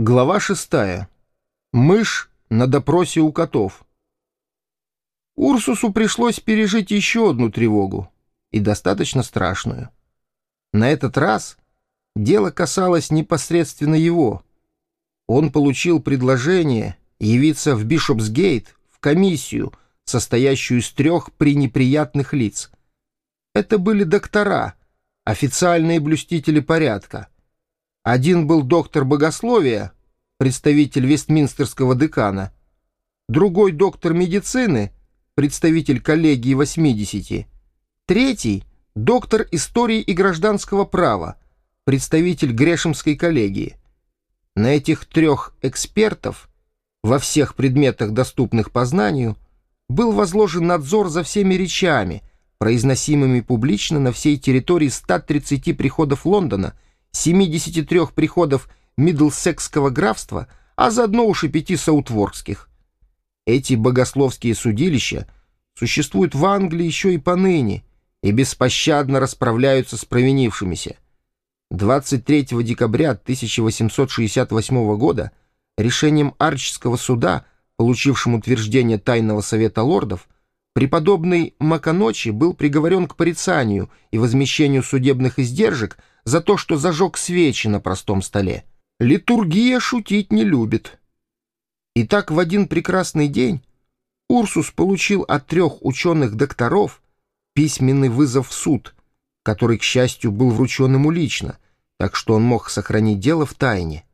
Глава шестая. Мышь на допросе у котов. Урсусу пришлось пережить еще одну тревогу, и достаточно страшную. На этот раз дело касалось непосредственно его. Он получил предложение явиться в Бишопсгейт в комиссию, состоящую из трех пренеприятных лиц. Это были доктора, официальные блюстители порядка — один был доктор богословия, представитель Вестминстерского декана, другой доктор медицины, представитель коллегии 80, третий — доктор истории и гражданского права, представитель Грешемской коллегии. На этих трех экспертов во всех предметах, доступных познанию, был возложен надзор за всеми речами, произносимыми публично на всей территории 130 приходов Лондона — 73 приходов Мидлсекского графства, а заодно уж и пяти саутворкских. Эти богословские судилища существуют в Англии еще и поныне и беспощадно расправляются с провинившимися. 23 декабря 1868 года решением Арчского суда, получившим утверждение Тайного Совета Лордов, преподобный Маканочи был приговорен к порицанию и возмещению судебных издержек за то, что зажег свечи на простом столе. Литургия шутить не любит. И так в один прекрасный день Урсус получил от трех ученых-докторов письменный вызов в суд, который, к счастью, был вручен ему лично, так что он мог сохранить дело в тайне.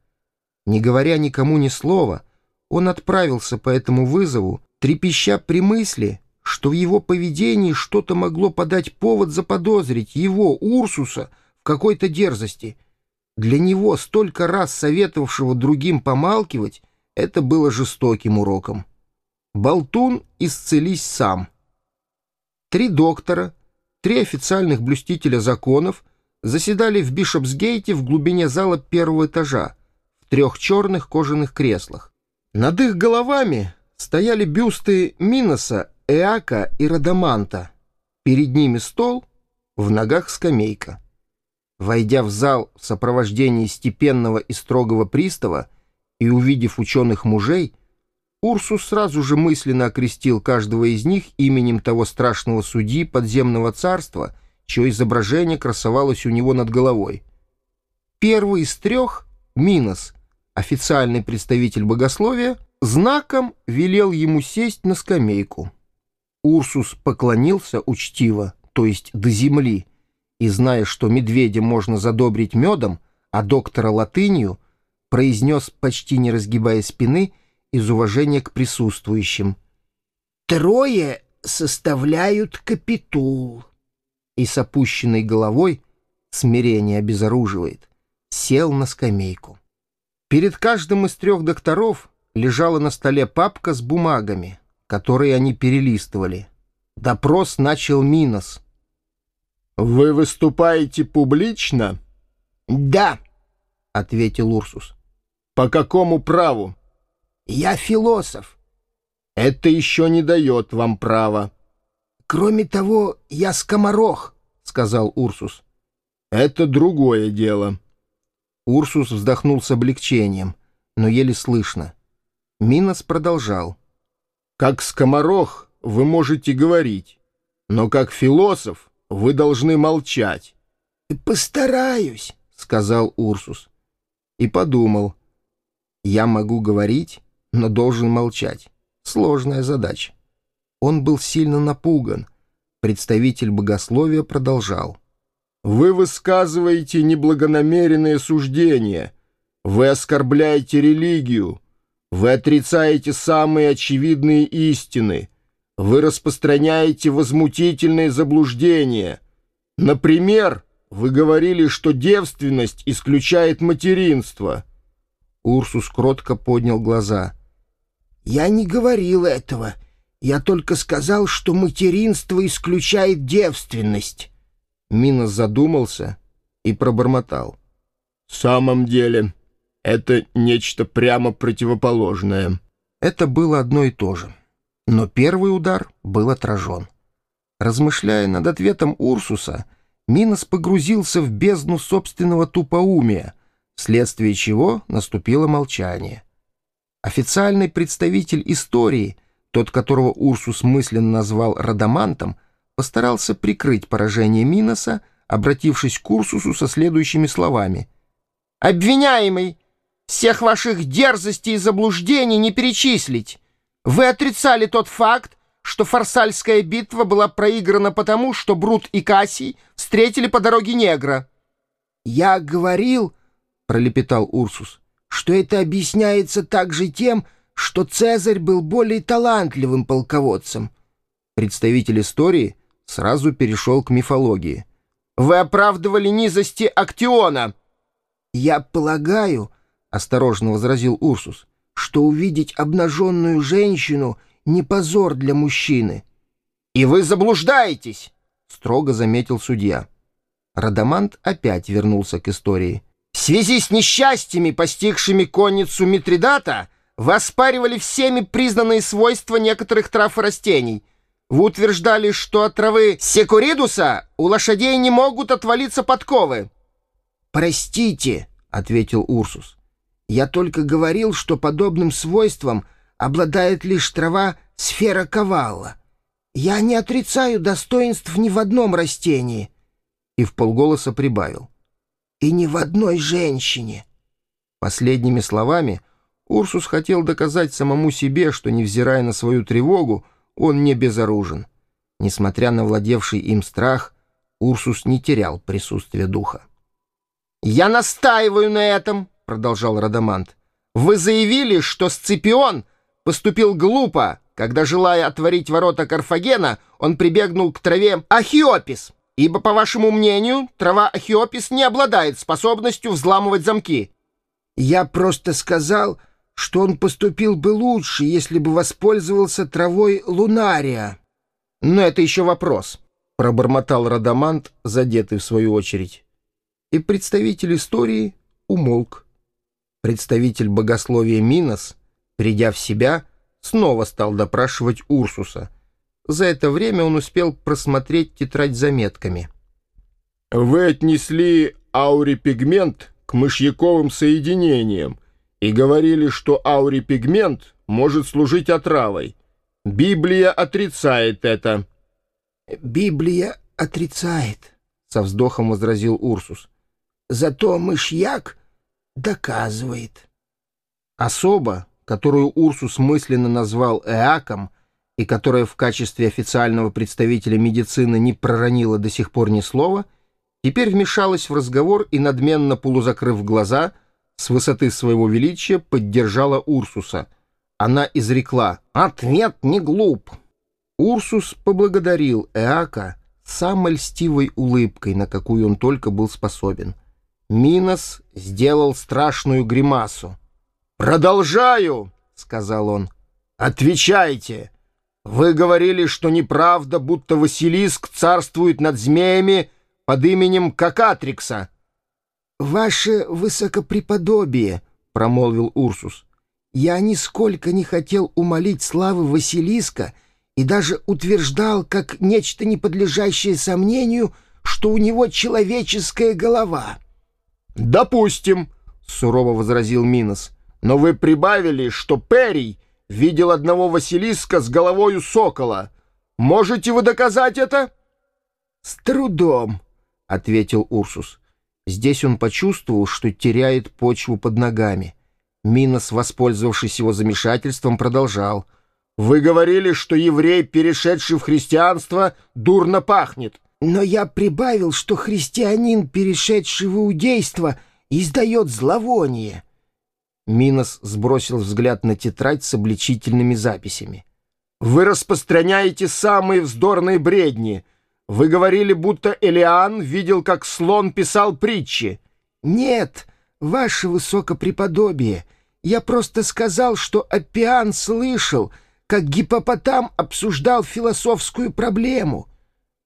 Не говоря никому ни слова, он отправился по этому вызову, трепеща при мысли, что в его поведении что-то могло подать повод заподозрить его, Урсуса, какой-то дерзости. Для него, столько раз советовавшего другим помалкивать, это было жестоким уроком. Болтун исцелись сам. Три доктора, три официальных блюстителя законов заседали в Бишопсгейте в глубине зала первого этажа, в трех черных кожаных креслах. Над их головами стояли бюсты Миноса, Эака и Радаманта. Перед ними стол, в ногах скамейка. Войдя в зал в сопровождении степенного и строгого пристава и увидев ученых мужей, Урсус сразу же мысленно окрестил каждого из них именем того страшного судьи подземного царства, чье изображение красовалось у него над головой. Первый из трех, Минос, официальный представитель богословия, знаком велел ему сесть на скамейку. Урсус поклонился учтиво, то есть до земли, и, зная, что медведя можно задобрить медом, а доктора латынью, произнес, почти не разгибая спины, из уважения к присутствующим. «Трое составляют капитул». И с опущенной головой, смирение обезоруживает, сел на скамейку. Перед каждым из трех докторов лежала на столе папка с бумагами, которые они перелистывали. Допрос начал Минос — «Вы выступаете публично?» «Да», — ответил Урсус. «По какому праву?» «Я философ». «Это еще не дает вам права». «Кроме того, я скоморох», — сказал Урсус. «Это другое дело». Урсус вздохнул с облегчением, но еле слышно. Минос продолжал. «Как скоморох вы можете говорить, но как философ вы должны молчать. «Постараюсь», — сказал Урсус. И подумал. «Я могу говорить, но должен молчать. Сложная задача». Он был сильно напуган. Представитель богословия продолжал. «Вы высказываете неблагонамеренные суждения. Вы оскорбляете религию. Вы отрицаете самые очевидные истины. Вы распространяете возмутительные заблуждения. Например, вы говорили, что девственность исключает материнство. Урсус кротко поднял глаза. «Я не говорил этого. Я только сказал, что материнство исключает девственность». Минос задумался и пробормотал. «В самом деле, это нечто прямо противоположное». Это было одно и то же. Но первый удар был отражен. Размышляя над ответом Урсуса, Минос погрузился в бездну собственного тупоумия, вследствие чего наступило молчание. Официальный представитель истории, тот, которого Урсус мысленно назвал Радамантом, постарался прикрыть поражение Миноса, обратившись к Урсусу со следующими словами. «Обвиняемый, всех ваших дерзостей и заблуждений не перечислить. Вы отрицали тот факт, что Фарсальская битва была проиграна потому, что Брут и Кассий встретили по дороге негра». «Я говорил, — пролепетал Урсус, — что это объясняется также тем, что Цезарь был более талантливым полководцем». Представитель истории сразу перешел к мифологии. «Вы оправдывали низости Актиона!» «Я полагаю, — осторожно возразил Урсус, — что увидеть обнаженную женщину — не позор для мужчины». «И вы заблуждаетесь!» — строго заметил судья. Радамант опять вернулся к истории. «В связи с несчастьями, постигшими конницу Митридата, вы оспаривали всеми признанные свойства некоторых трав и растений. Вы утверждали, что от травы секуридуса у лошадей не могут отвалиться подковы». «Простите», — ответил Урсус. «Я только говорил, что подобным свойством обладает лишь трава сфера ковалла. Я не отрицаю достоинств ни в одном растении» и в полголоса прибавил. «И ни в одной женщине!» Последними словами Урсус хотел доказать самому себе, что, невзирая на свою тревогу, он не безоружен. Несмотря на владевший им страх, Урсус не терял присутствия духа. «Я настаиваю на этом!» — продолжал Радамант. «Вы заявили, что Сципион поступил глупо, когда, желая отворить ворота Карфагена, он прибегнул к траве Ахиопис, ибо, по вашему мнению, трава Ахиопис не обладает способностью взламывать замки. Я просто сказал, что он поступил бы лучше, если бы воспользовался травой лунария. Но это еще вопрос, — пробормотал Радамант, задетый в свою очередь. И представитель истории умолк. Представитель богословия Минос, придя в себя, снова стал допрашивать Урсуса — за это время он успел просмотреть тетрадь заметками. «Вы отнесли аурипигмент к мышьяковым соединениям и говорили, что аурипигмент может служить отравой. Библия отрицает это». «Библия отрицает», — со вздохом возразил Урсус. «Зато мышьяк доказывает». Особа, которую Урсус мысленно назвал Эаком, и которая в качестве официального представителя медицины не проронила до сих пор ни слова, теперь вмешалась в разговор и, надменно полузакрыв глаза, с высоты своего величия поддержала Урсуса. Она изрекла «Ответ не глуп». Урсус поблагодарил Эака самой льстивой улыбкой, на какую он только был способен. Минос сделал страшную гримасу. «Продолжаю!» — сказал он. «Отвечайте!» Вы говорили, что неправда, будто Василиск царствует над змеями под именем Какатрикса. — Ваше высокопреподобие, — промолвил Урсус, — я нисколько не хотел умолить славы Василиска и даже утверждал, как нечто неподлежащее сомнению, что у него человеческая голова. — Допустим, — сурово возразил Минос, — но вы прибавили, что Перий — видел одного Василиска с головою сокола. Можете вы доказать это?» «С трудом», — ответил Урсус. Здесь он почувствовал, что теряет почву под ногами. Минос, воспользовавшись его замешательством, продолжал. «Вы говорили, что еврей, перешедший в христианство, дурно пахнет». «Но я прибавил, что христианин, перешедший в иудейство, издает зловоние». Минос сбросил взгляд на тетрадь с обличительными записями. «Вы распространяете самые вздорные бредни. Вы говорили, будто Элиан видел, как слон писал притчи». «Нет, ваше высокопреподобие, я просто сказал, что Аппиан слышал, как гипопотам обсуждал философскую проблему».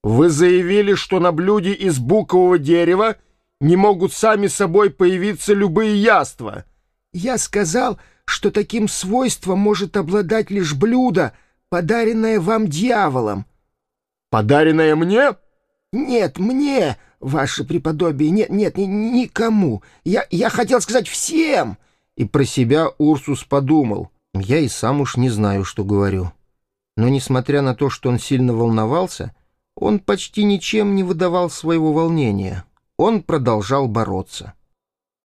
Вы заявили, что на блюде из букового дерева не могут сами собой появиться любые яства. Я сказал, что таким свойством может обладать лишь блюдо, подаренное вам дьяволом. Подаренное мне? Нет, мне, ваше преподобие, нет, нет, ни, никому. Я, я хотел сказать всем. И про себя Урсус подумал. Я и сам уж не знаю, что говорю. Но, несмотря на то, что он сильно волновался, — он почти ничем не выдавал своего волнения. Он продолжал бороться.